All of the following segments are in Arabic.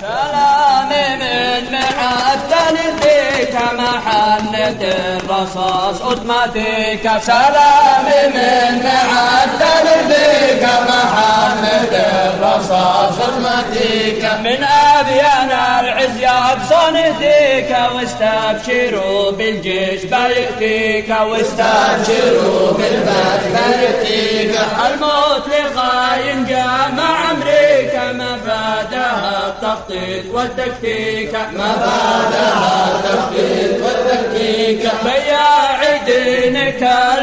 سلامي من معدن فيك محنة الرصاص أوتوماتيك. سلامي من معدن فيك محنة الرصاص أوتوماتيك. من أبيان العز يبصنتيك واستبشروا بالجيش بيأتيك واستبشروا بالفتح بيأتيك الموت أمريكا مفادها التخطيط والتكتيك. مفادها التخطيط والتكتيك. بياع دينك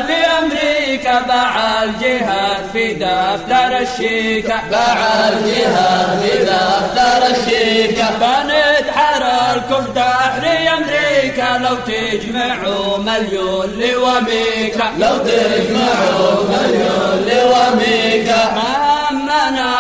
لأمريكا باع الجهاد في دفتر الشيكة. باع الجهاد في دفتر الشيكة. بنت حراركم دحر أمريكا لو تجمعوا مليون لوميكا لو تجمعوا مليون لوميكا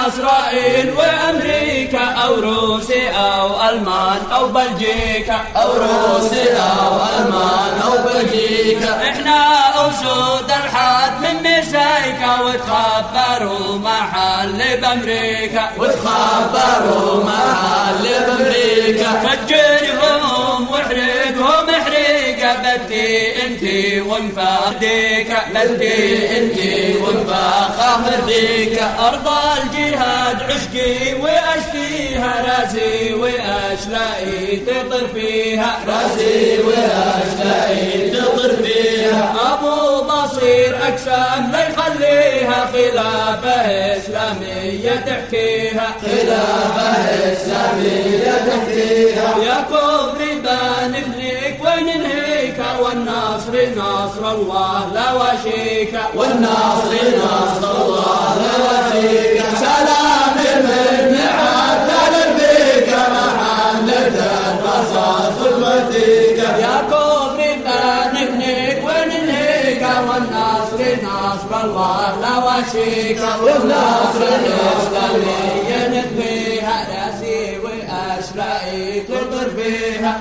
مهمنا إسرائيل وأمريكا أو روسيا أو ألمان أو بلجيكا. أو روسيا أو ألمان أو بلجيكا. إحنا أسود الحاد من مسايكا وتخبروا محل بأمريكا. وتخبروا محل بأمريكا. فجرهم أنتي وانفاديك بدي أنتي وانفاخ فرديك أرض الجهاد عشقي واشكيها راسي واشلائي تطر فيها. راسي واشلائي تطر فيها. أبو بصير اقسام لا يخليها. خلافة إسلامية تحكيها. خلافة إسلامية تحكيها. يا نصر الله لا وشيك والنصر نصر الله لا وشيك سلام من معدل بك محلة الرصاص خدمتك يا كفر بنبنيك وننهيك والنصر نصر الله لا وشيك والنصر الإسلامية نتبيها راسي وأشلائي تطر فيها